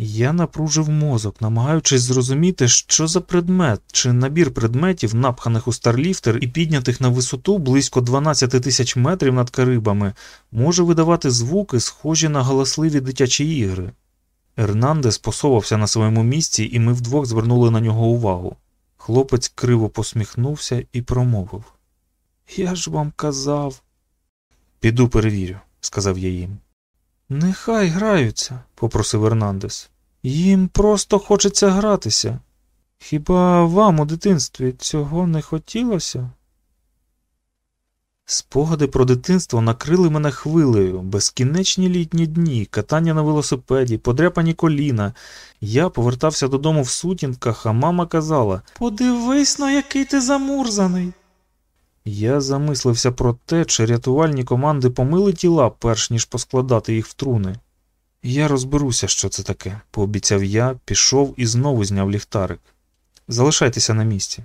Я напружив мозок, намагаючись зрозуміти, що за предмет чи набір предметів, напханих у старліфтер і піднятих на висоту близько 12 тисяч метрів над Карибами, може видавати звуки, схожі на галасливі дитячі ігри. Ернандес посовався на своєму місці, і ми вдвох звернули на нього увагу. Хлопець криво посміхнувся і промовив Я ж вам казав. Піду перевірю, сказав я їм. Нехай граються, попросив Ернандес. Їм просто хочеться гратися. Хіба вам у дитинстві цього не хотілося? Спогади про дитинство накрили мене хвилею, безкінечні літні дні, катання на велосипеді, подряпані коліна. Я повертався додому в сутінках, а мама казала Подивись на який ти замурзаний. Я замислився про те, чи рятувальні команди помили тіла, перш ніж поскладати їх в труни. Я розберуся, що це таке, пообіцяв я, пішов і знову зняв ліхтарик. Залишайтеся на місці.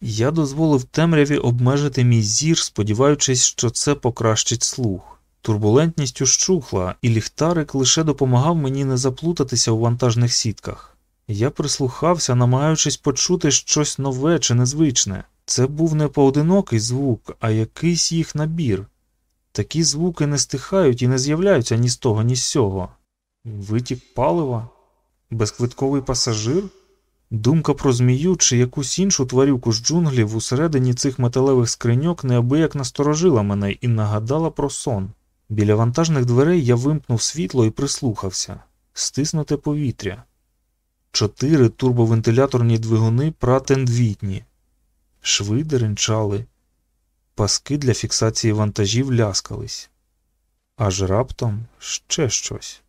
Я дозволив темряві обмежити мій зір, сподіваючись, що це покращить слух. Турбулентність ущухла, і ліхтарик лише допомагав мені не заплутатися у вантажних сітках. Я прислухався, намагаючись почути щось нове чи незвичне. Це був не поодинокий звук, а якийсь їх набір. Такі звуки не стихають і не з'являються ні з того, ні з сього. Витік палива? Безквитковий пасажир? Думка про змію чи якусь іншу тварюку з джунглів усередині цих металевих скриньок неабияк насторожила мене і нагадала про сон. Біля вантажних дверей я вимкнув світло і прислухався стиснуте повітря. Чотири турбовентиляторні двигуни пратендвітні, шви деренчали, паски для фіксації вантажів ляскались, аж раптом ще щось.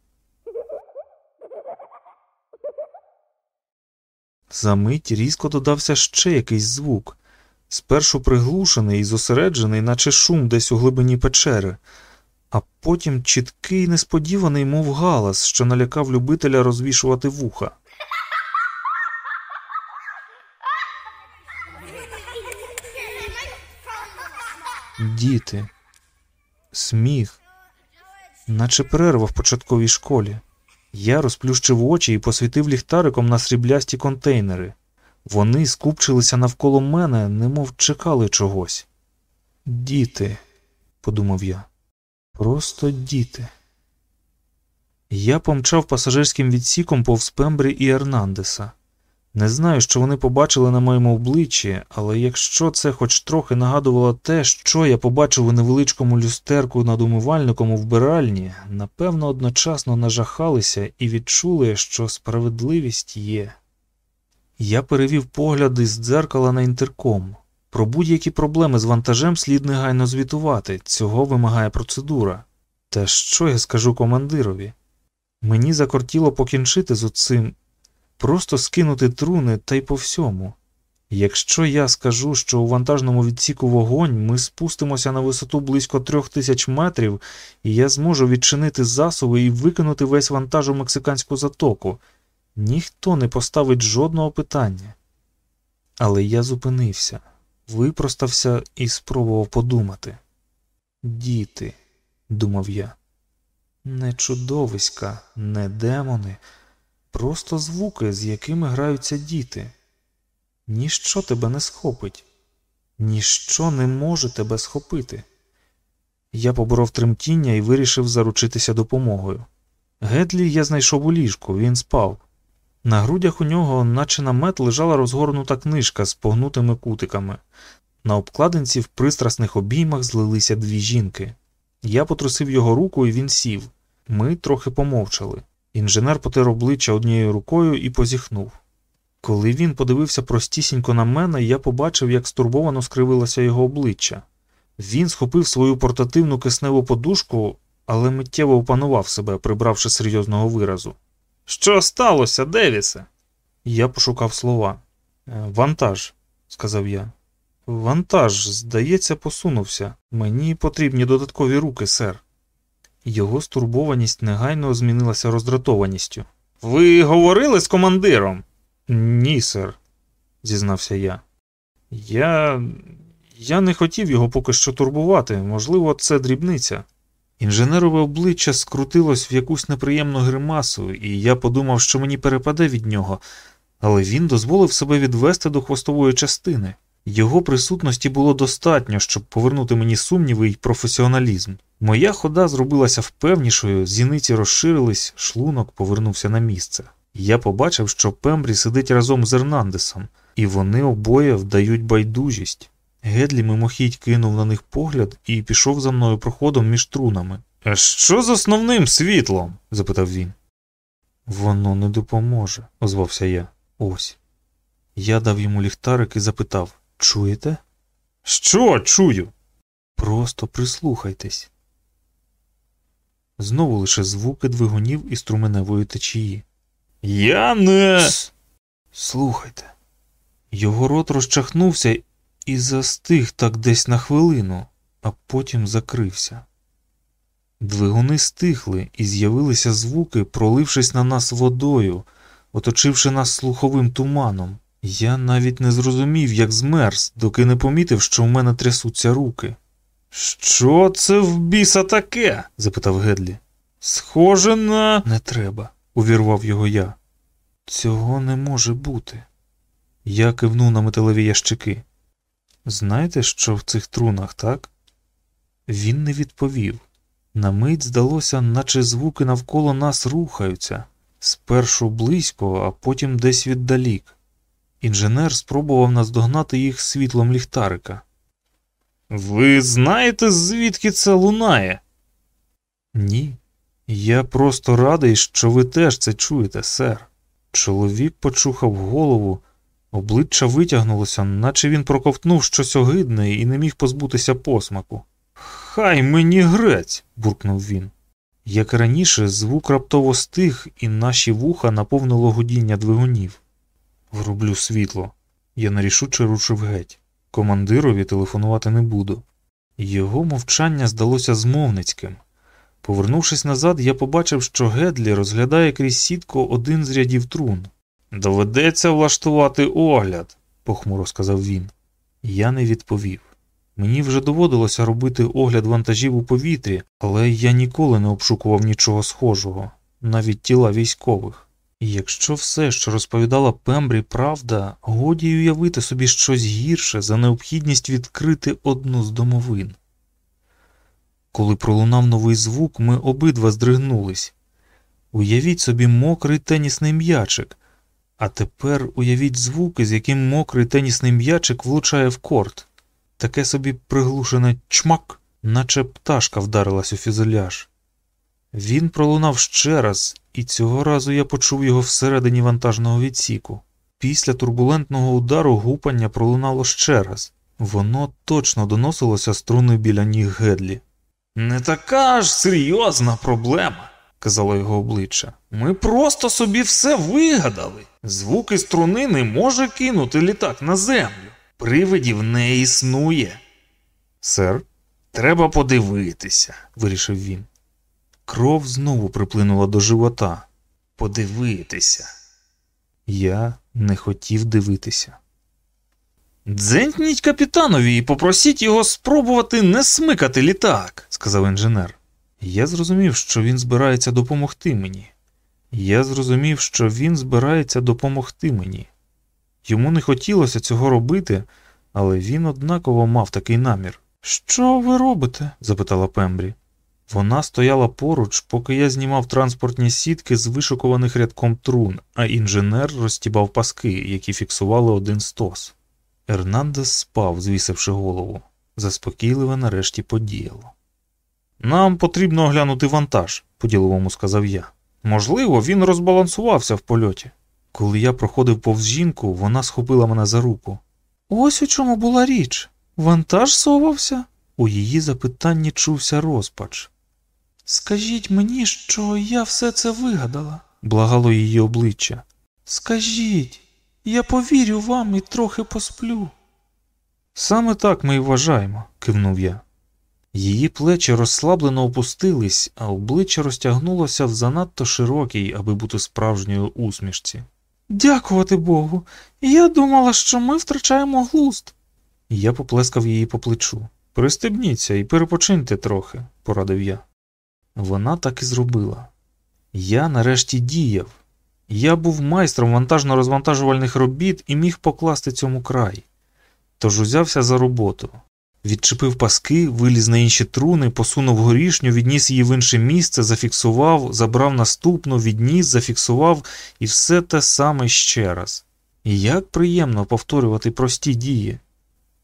За мить різко додався ще якийсь звук, спершу приглушений і зосереджений, наче шум десь у глибині печери, а потім чіткий, несподіваний, мов галас, що налякав любителя розвішувати вуха. Діти, сміх, наче перерва в початковій школі. Я розплющив очі і посвітив ліхтариком на сріблясті контейнери. Вони скупчилися навколо мене, немов чекали чогось. Діти, подумав я, просто діти. Я помчав пасажирським відсіком повз Пембрі і Ернандеса. Не знаю, що вони побачили на моєму обличчі, але якщо це хоч трохи нагадувало те, що я побачив у невеличкому люстерку над умивальником у вбиральні, напевно, одночасно нажахалися і відчули, що справедливість є. Я перевів погляди з дзеркала на інтерком. Про будь-які проблеми з вантажем слід негайно звітувати, цього вимагає процедура. Та що я скажу командирові? Мені закортіло покінчити з оцим просто скинути труни та й по всьому. Якщо я скажу, що у вантажному відсіку вогонь ми спустимося на висоту близько трьох тисяч метрів, і я зможу відчинити засоби і викинути весь вантаж у мексиканську затоку, ніхто не поставить жодного питання. Але я зупинився, випростався і спробував подумати. Діти, думав я, не чудовиська, не демони просто звуки, з якими граються діти. Ніщо тебе не схопить, ніщо не може тебе схопити. Я поборов тремтіння і вирішив заручитися допомогою. Гедлі я знайшов у ліжку, він спав. На грудях у нього, наче намет, лежала розгорнута книжка з погнутими кутиками. На обкладинці в пристрасних обіймах злилися дві жінки. Я потрусив його руку, і він сів. Ми трохи помовчали. Інженер потер обличчя однією рукою і позіхнув. Коли він подивився простісінько на мене, я побачив, як стурбовано скривилося його обличчя. Він схопив свою портативну кисневу подушку, але миттєво опанував себе, прибравши серйозного виразу. Що сталося, Девісе? Я пошукав слова. «Е, вантаж, сказав я. Вантаж, здається, посунувся. Мені потрібні додаткові руки, сер. Його стурбованість негайно змінилася роздратованістю. Ви говорили з командиром? Ні, сер, зізнався я. Я. Я не хотів його поки що турбувати, можливо, це дрібниця. Інженерове обличчя скрутилось в якусь неприємну гримасу, і я подумав, що мені перепаде від нього, але він дозволив себе відвести до хвостової частини. Його присутності було достатньо, щоб повернути мені сумніви й професіоналізм. Моя хода зробилася впевнішою, зіниці розширились, шлунок повернувся на місце. Я побачив, що Пембрі сидить разом з Ернандесом, і вони обоє вдають байдужість. Гедлі мимохідь кинув на них погляд і пішов за мною проходом між трунами. Що з основним світлом? запитав він. Воно не допоможе, озвався я. Ось. Я дав йому ліхтарик і запитав Чуєте? Що чую? Просто прислухайтесь. Знову лише звуки двигунів і струменевої течії. Я не. Слухайте. Його рот розчахнувся і застиг так десь на хвилину, а потім закрився. Двигуни стихли і з'явилися звуки, пролившись на нас водою, оточивши нас слуховим туманом. Я навіть не зрозумів, як змерз, доки не помітив, що в мене трясуться руки. Що це в біса таке? запитав Гедлі. Схоже на. Не треба, увірвав його я. Цього не може бути. Я кивнув на металеві ящики. Знаєте, що в цих трунах, так? Він не відповів. На мить здалося, наче звуки навколо нас рухаються, спершу близько, а потім десь віддалік. Інженер спробував наздогнати їх світлом ліхтарика. Ви знаєте, звідки це лунає? Ні. Я просто радий, що ви теж це чуєте, сер. Чоловік почухав голову, обличчя витягнулося, наче він проковтнув щось огидне і не міг позбутися посмаку. Хай мені грець, буркнув він. Як раніше, звук раптово стих, і наші вуха наповнило гудіння двигунів. Врублю світло. Я нарішуче рушив геть. Командирові телефонувати не буду. Його мовчання здалося змовницьким. Повернувшись назад, я побачив, що Гедлі розглядає крізь сітку один з рядів трун. Доведеться влаштувати огляд, похмуро сказав він. Я не відповів. Мені вже доводилося робити огляд вантажів у повітрі, але я ніколи не обшукував нічого схожого, навіть тіла військових. Якщо все, що розповідала Пембрі, правда, годі й уявити собі щось гірше за необхідність відкрити одну з домовин. Коли пролунав новий звук, ми обидва здригнулись. Уявіть собі мокрий тенісний м'ячик, а тепер уявіть звуки, з яким мокрий тенісний м'ячик влучає в корт. Таке собі приглушене чмак, наче пташка вдарилась у фюзеляж. Він пролунав ще раз, і цього разу я почув його всередині вантажного відсіку. Після турбулентного удару гупання пролунало ще раз. Воно точно доносилося струни біля ніг Гедлі. Не така ж серйозна проблема, казало його обличчя. Ми просто собі все вигадали. Звуки струни не може кинути літак на землю. Привидів не існує. Сер, треба подивитися, вирішив він. Кров знову приплинула до живота. Подивитися. Я не хотів дивитися. Дзенькніть капітанові і попросіть його спробувати не смикати літак, сказав інженер. Я зрозумів, що він збирається допомогти мені. Я зрозумів, що він збирається допомогти мені. Йому не хотілося цього робити, але він однаково мав такий намір. Що ви робите? запитала Пембрі. Вона стояла поруч, поки я знімав транспортні сітки з вишукуваних рядком трун, а інженер розтібав паски, які фіксували один стос. Ернандес спав, звісивши голову. Заспокійливе нарешті подіяло. Нам потрібно оглянути вантаж, по-діловому сказав я. Можливо, він розбалансувався в польоті. Коли я проходив повз жінку, вона схопила мене за руку. Ось у чому була річ. Вантаж совався? У її запитанні чувся розпач. Скажіть мені, що я все це вигадала, благало її обличчя. Скажіть, я повірю вам і трохи посплю. Саме так ми й вважаємо, кивнув я. Її плечі розслаблено опустились, а обличчя розтягнулося в занадто широкій, аби бути справжньою усмішці. Дякувати Богу. Я думала, що ми втрачаємо глузд. Я поплескав її по плечу. Пристебніться і перепочиньте трохи, порадив я. Вона так і зробила. Я нарешті діяв. Я був майстром вантажно-розвантажувальних робіт і міг покласти цьому край. Тож узявся за роботу. Відчепив паски, виліз на інші труни, посунув горішню, відніс її в інше місце, зафіксував, забрав наступну, відніс, зафіксував і все те саме ще раз. І як приємно повторювати прості дії.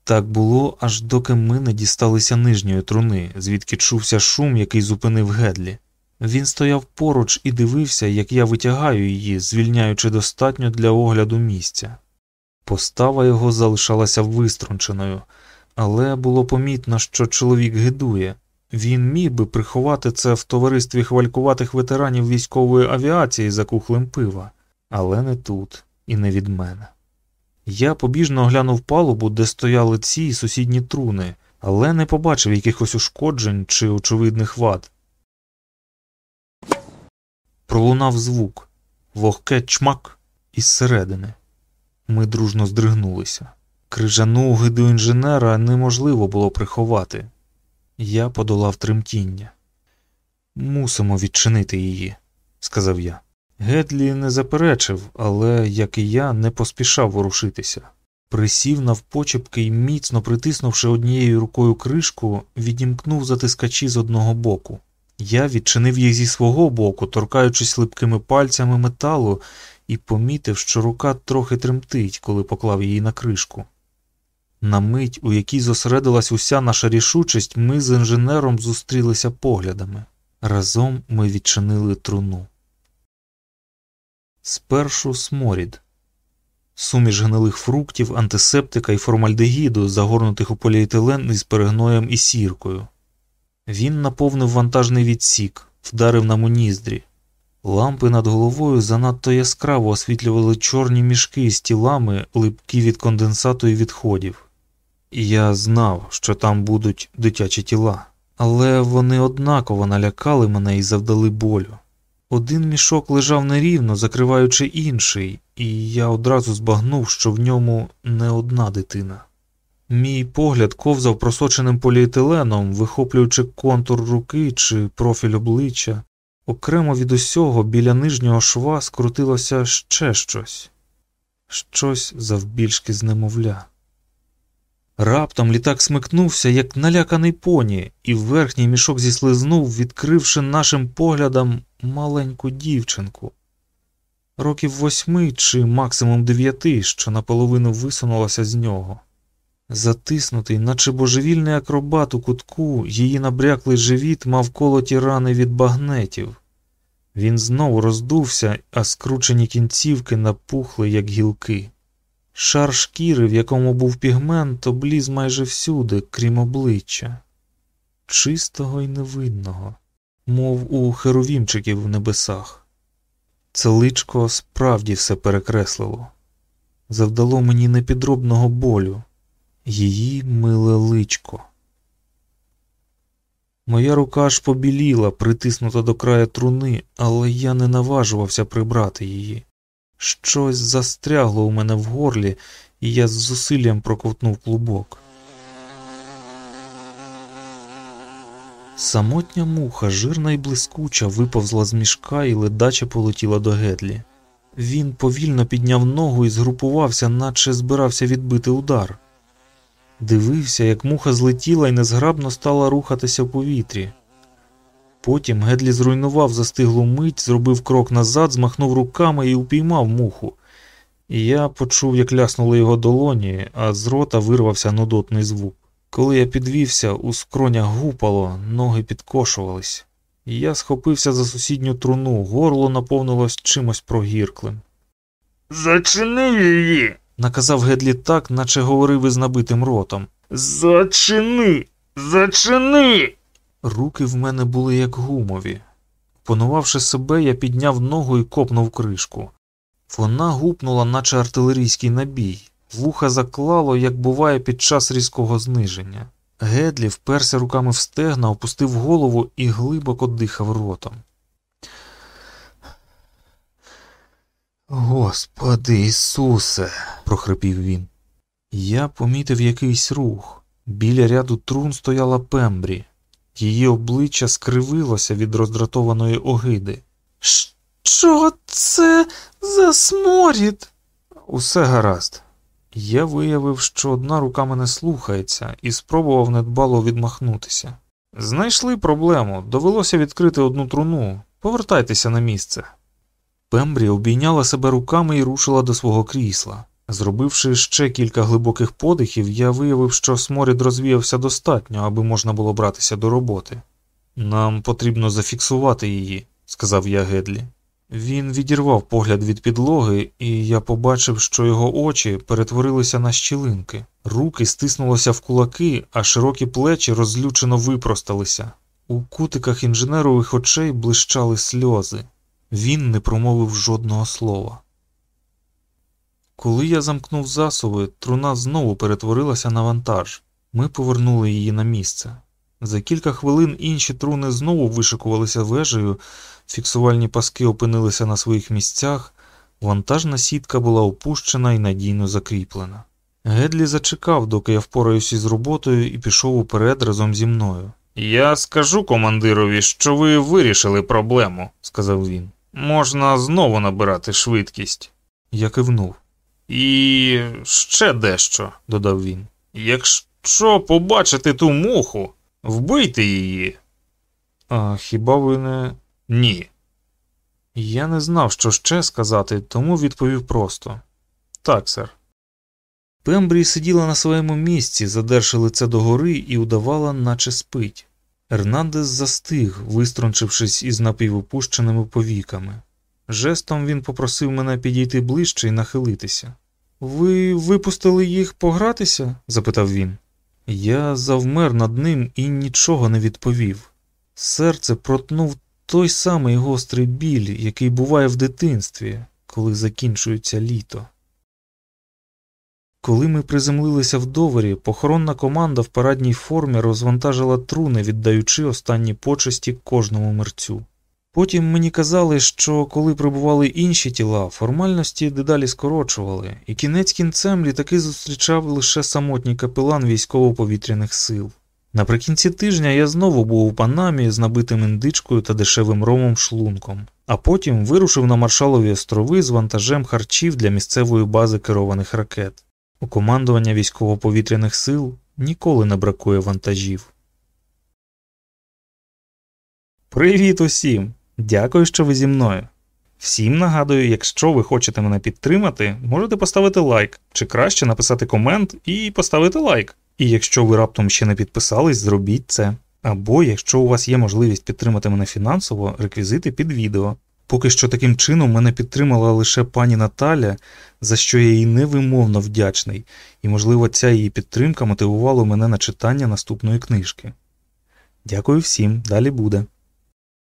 Так було, аж доки ми не дісталися нижньої труни, звідки чувся шум, який зупинив Гедлі. Він стояв поруч і дивився, як я витягаю її, звільняючи достатньо для огляду місця. Постава його залишалася виструнченою, але було помітно, що чоловік гидує. Він міг би приховати це в товаристві хвалькуватих ветеранів військової авіації за кухлем пива, але не тут і не від мене. Я побіжно оглянув палубу, де стояли ці сусідні труни, але не побачив якихось ушкоджень чи очевидних вад. Пролунав звук, вогке чмак із середини. Ми дружно здригнулися. Крижану гиду інженера неможливо було приховати. Я подолав тремтіння. Мусимо відчинити її, сказав я. Гедлі не заперечив, але, як і я, не поспішав ворушитися. Присів навпочепки і, міцно притиснувши однією рукою кришку, відімкнув затискачі з одного боку. Я відчинив їх зі свого боку, торкаючись липкими пальцями металу, і помітив, що рука трохи тремтить, коли поклав її на кришку. На мить, у якій зосередилась уся наша рішучість, ми з інженером зустрілися поглядами. Разом ми відчинили труну. Спершу сморід, суміш гнилих фруктів, антисептика і формальдегіду, загорнутих у поліетилен із перегноєм і сіркою. Він наповнив вантажний відсік, вдарив нам у ніздрі. Лампи над головою занадто яскраво освітлювали чорні мішки з тілами, липкі від конденсату і відходів. Я знав, що там будуть дитячі тіла, але вони однаково налякали мене і завдали болю. Один мішок лежав нерівно, закриваючи інший, і я одразу збагнув, що в ньому не одна дитина. Мій погляд ковзав просоченим поліетиленом, вихоплюючи контур руки чи профіль обличчя. Окремо від усього біля нижнього шва скрутилося ще щось, щось завбільшки з немовля. Раптом літак смикнувся, як наляканий поні, і верхній мішок зіслизнув, відкривши нашим поглядам маленьку дівчинку. Років восьми чи максимум дев'яти, що наполовину висунулася з нього. Затиснутий, наче божевільний акробат у кутку, її набряклий живіт мав колоті рани від багнетів. Він знову роздувся, а скручені кінцівки напухли, як гілки. Шар шкіри, в якому був пігмент, обліз майже всюди, крім обличчя, чистого і невинного, мов у херовімчиків в небесах. Це личко справді все перекреслило, завдало мені непідробного болю, її миле личко. Моя рука аж побіліла, притиснута до краю труни, але я не наважувався прибрати її. Щось застрягло у мене в горлі, і я з зусиллям проковтнув клубок. Самотня муха, жирна і блискуча, виповзла з мішка і ледаче полетіла до Гедлі. Він повільно підняв ногу і згрупувався, наче збирався відбити удар. Дивився, як муха злетіла і незграбно стала рухатися в повітрі. Потім Гедлі зруйнував застиглу мить, зробив крок назад, змахнув руками і упіймав муху. Я почув, як ляснули його долоні, а з рота вирвався нудотний звук. Коли я підвівся, у скронях гупало, ноги підкошувались. Я схопився за сусідню труну, горло наповнилось чимось прогірклим. Зачини її. Наказав Гедлі так, наче говорив із набитим ротом. Зачини. Зачини. Руки в мене були як гумові. Понувавши себе, я підняв ногу і копнув кришку. Вона гупнула, наче артилерійський набій. Вуха заклало, як буває під час різкого зниження. Гедлі вперся руками в стегна, опустив голову і глибоко дихав ротом. Господи Ісусе, прохрипів він. Я помітив якийсь рух. Біля ряду трун стояла Пембрі. Її обличчя скривилося від роздратованої огиди. Що це за сморід? Усе гаразд. Я виявив, що одна рука мене слухається, і спробував недбало відмахнутися. Знайшли проблему, довелося відкрити одну труну. Повертайтеся на місце. Пембрі обійняла себе руками і рушила до свого крісла. Зробивши ще кілька глибоких подихів, я виявив, що сморід розвіявся достатньо, аби можна було братися до роботи. Нам потрібно зафіксувати її, сказав я Гедлі. Він відірвав погляд від підлоги, і я побачив, що його очі перетворилися на щілинки, руки стиснулися в кулаки, а широкі плечі розлючено випросталися. У кутиках інженерових очей блищали сльози. Він не промовив жодного слова. Коли я замкнув засови, труна знову перетворилася на вантаж. Ми повернули її на місце. За кілька хвилин інші труни знову вишикувалися вежею, фіксувальні паски опинилися на своїх місцях, Вантажна сітка була опущена і надійно закріплена. Гедлі зачекав, доки я впораюсь із роботою, і пішов уперед разом зі мною. Я скажу командирові, що ви вирішили проблему, сказав він. Можна знову набирати швидкість. Я кивнув. І ще дещо, додав він. Якщо побачите ту муху, вбийте її. А хіба ви не. Ні. Я не знав, що ще сказати, тому відповів просто так, сер. Пембрі сиділа на своєму місці, задерши лице догори і удавала, наче спить. Ернандес застиг, вистрончившись із напівопущеними повіками. Жестом він попросив мене підійти ближче і нахилитися. Ви випустили їх погратися? запитав він. Я завмер над ним і нічого не відповів. Серце протнув той самий гострий біль, який буває в дитинстві, коли закінчується літо. Коли ми приземлилися в довері, похоронна команда в парадній формі розвантажила труни, віддаючи останні почесті кожному мерцю. Потім мені казали, що коли прибували інші тіла, формальності дедалі скорочували, і кінець кінцем літаки зустрічав лише самотній капелан військово-повітряних сил. Наприкінці тижня я знову був у Панамі з набитим індичкою та дешевим ромом шлунком, а потім вирушив на Маршалові острови з вантажем харчів для місцевої бази керованих ракет. У командування військово-повітряних сил ніколи не бракує вантажів. Привіт усім! Дякую, що ви зі мною. Всім нагадую, якщо ви хочете мене підтримати, можете поставити лайк, чи краще написати комент і поставити лайк. І якщо ви раптом ще не підписались, зробіть це. Або якщо у вас є можливість підтримати мене фінансово, реквізити під відео. Поки що таким чином мене підтримала лише пані Наталя, за що я їй невимовно вдячний, і, можливо, ця її підтримка мотивувала мене на читання наступної книжки. Дякую всім, далі буде.